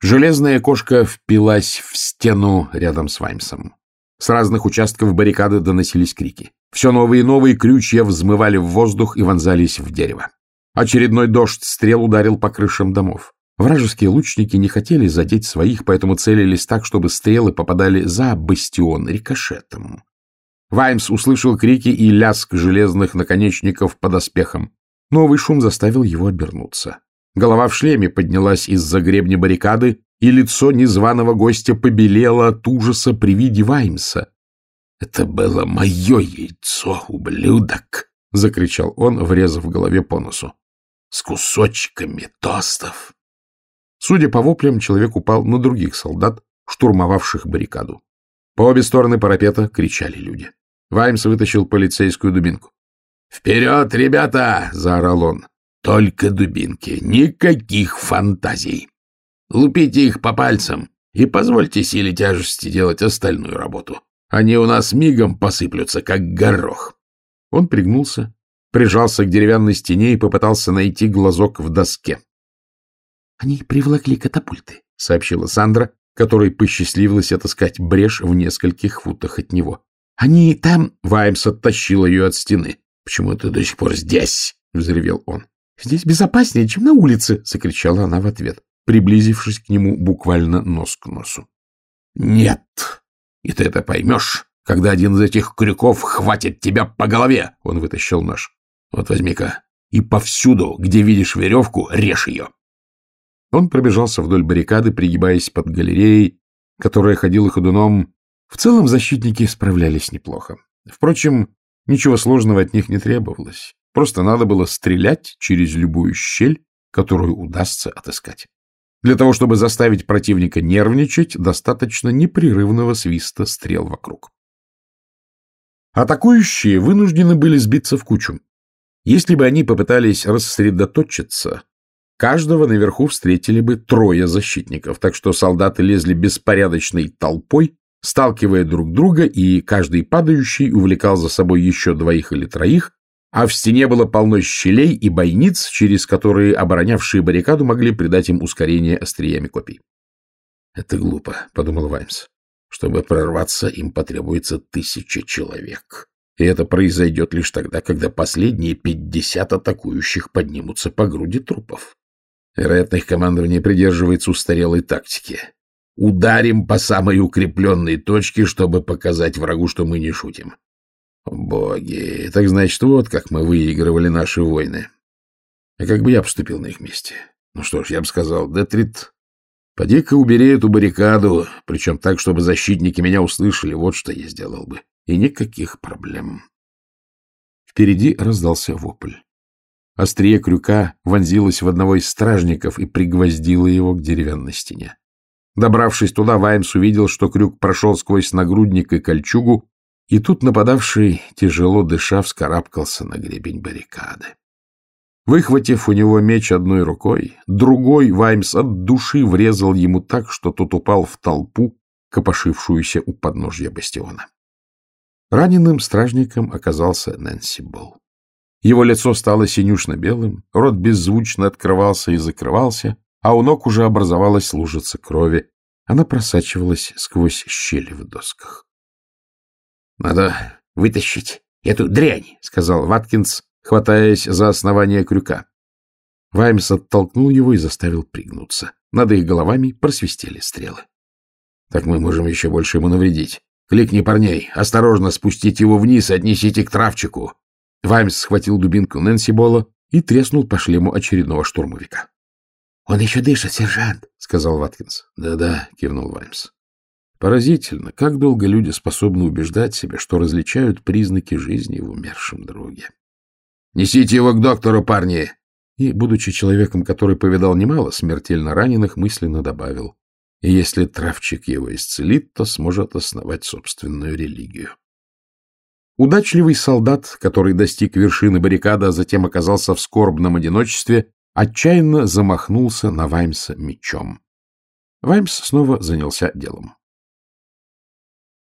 Железная кошка впилась в стену рядом с Ваймсом. С разных участков баррикады доносились крики. Все новые и новые крючья взмывали в воздух и вонзались в дерево. Очередной дождь стрел ударил по крышам домов. Вражеские лучники не хотели задеть своих, поэтому целились так, чтобы стрелы попадали за бастион рикошетом. Ваймс услышал крики и лязг железных наконечников под оспехом. Новый шум заставил его обернуться. Голова в шлеме поднялась из-за гребня баррикады, и лицо незваного гостя побелело от ужаса при виде Ваймса. — Это было мое яйцо, ублюдок! — закричал он, врезав голове по носу. — С кусочками тостов! Судя по воплям, человек упал на других солдат, штурмовавших баррикаду. По обе стороны парапета кричали люди. Ваймс вытащил полицейскую дубинку. «Вперед, ребята!» — заорал он. «Только дубинки, никаких фантазий. Лупите их по пальцам и позвольте силе тяжести делать остальную работу. Они у нас мигом посыплются, как горох». Он пригнулся, прижался к деревянной стене и попытался найти глазок в доске. «Они привлекли катапульты», — сообщила Сандра, которой посчастливилось отыскать брешь в нескольких футах от него. «Они там...» — Ваймс оттащил ее от стены. «Почему ты до сих пор здесь?» — взревел он. «Здесь безопаснее, чем на улице!» — закричала она в ответ, приблизившись к нему буквально нос к носу. «Нет! И ты это поймешь, когда один из этих крюков хватит тебя по голове!» — он вытащил нож. «Вот возьми-ка, и повсюду, где видишь веревку, режь ее!» Он пробежался вдоль баррикады, пригибаясь под галереей, которая ходила ходуном. В целом защитники справлялись неплохо. Впрочем, ничего сложного от них не требовалось. Просто надо было стрелять через любую щель, которую удастся отыскать. Для того, чтобы заставить противника нервничать, достаточно непрерывного свиста стрел вокруг. Атакующие вынуждены были сбиться в кучу. Если бы они попытались рассредоточиться, Каждого наверху встретили бы трое защитников, так что солдаты лезли беспорядочной толпой, сталкивая друг друга, и каждый падающий увлекал за собой еще двоих или троих, а в стене было полно щелей и бойниц, через которые оборонявшие баррикаду могли придать им ускорение остриями копий. «Это глупо», — подумал Ваймс. «Чтобы прорваться, им потребуется тысяча человек. И это произойдет лишь тогда, когда последние пятьдесят атакующих поднимутся по груди трупов. Вероятно, их командование придерживается устарелой тактики. Ударим по самой укрепленной точке, чтобы показать врагу, что мы не шутим. Боги, так значит, вот как мы выигрывали наши войны. А как бы я поступил на их месте? Ну что ж, я бы сказал, Детрит, поди-ка убери эту баррикаду, причем так, чтобы защитники меня услышали, вот что я сделал бы. И никаких проблем. Впереди раздался вопль. Острие крюка вонзилось в одного из стражников и пригвоздило его к деревянной стене. Добравшись туда, Ваймс увидел, что крюк прошел сквозь нагрудник и кольчугу, и тут нападавший, тяжело дыша, вскарабкался на гребень баррикады. Выхватив у него меч одной рукой, другой Ваймс от души врезал ему так, что тот упал в толпу, копошившуюся у подножья бастиона. Раненым стражником оказался Нэнси Болл. Его лицо стало синюшно-белым, рот беззвучно открывался и закрывался, а у ног уже образовалась лужица крови. Она просачивалась сквозь щели в досках. — Надо вытащить эту дрянь, — сказал Ваткинс, хватаясь за основание крюка. Ваймс оттолкнул его и заставил пригнуться. Над их головами просвистели стрелы. — Так мы можем еще больше ему навредить. Кликни парней, осторожно спустите его вниз и отнесите к травчику. Ваймс схватил дубинку Нэнси Бола и треснул по шлему очередного штурмовика. — Он еще дышит, сержант, — сказал Ваткинс. Да — Да-да, — кивнул Ваймс. Поразительно, как долго люди способны убеждать себя, что различают признаки жизни в умершем друге. — Несите его к доктору, парни! И, будучи человеком, который повидал немало смертельно раненых, мысленно добавил. И если травчик его исцелит, то сможет основать собственную религию. Удачливый солдат, который достиг вершины баррикады, а затем оказался в скорбном одиночестве, отчаянно замахнулся на Ваймса мечом. Ваймс снова занялся делом.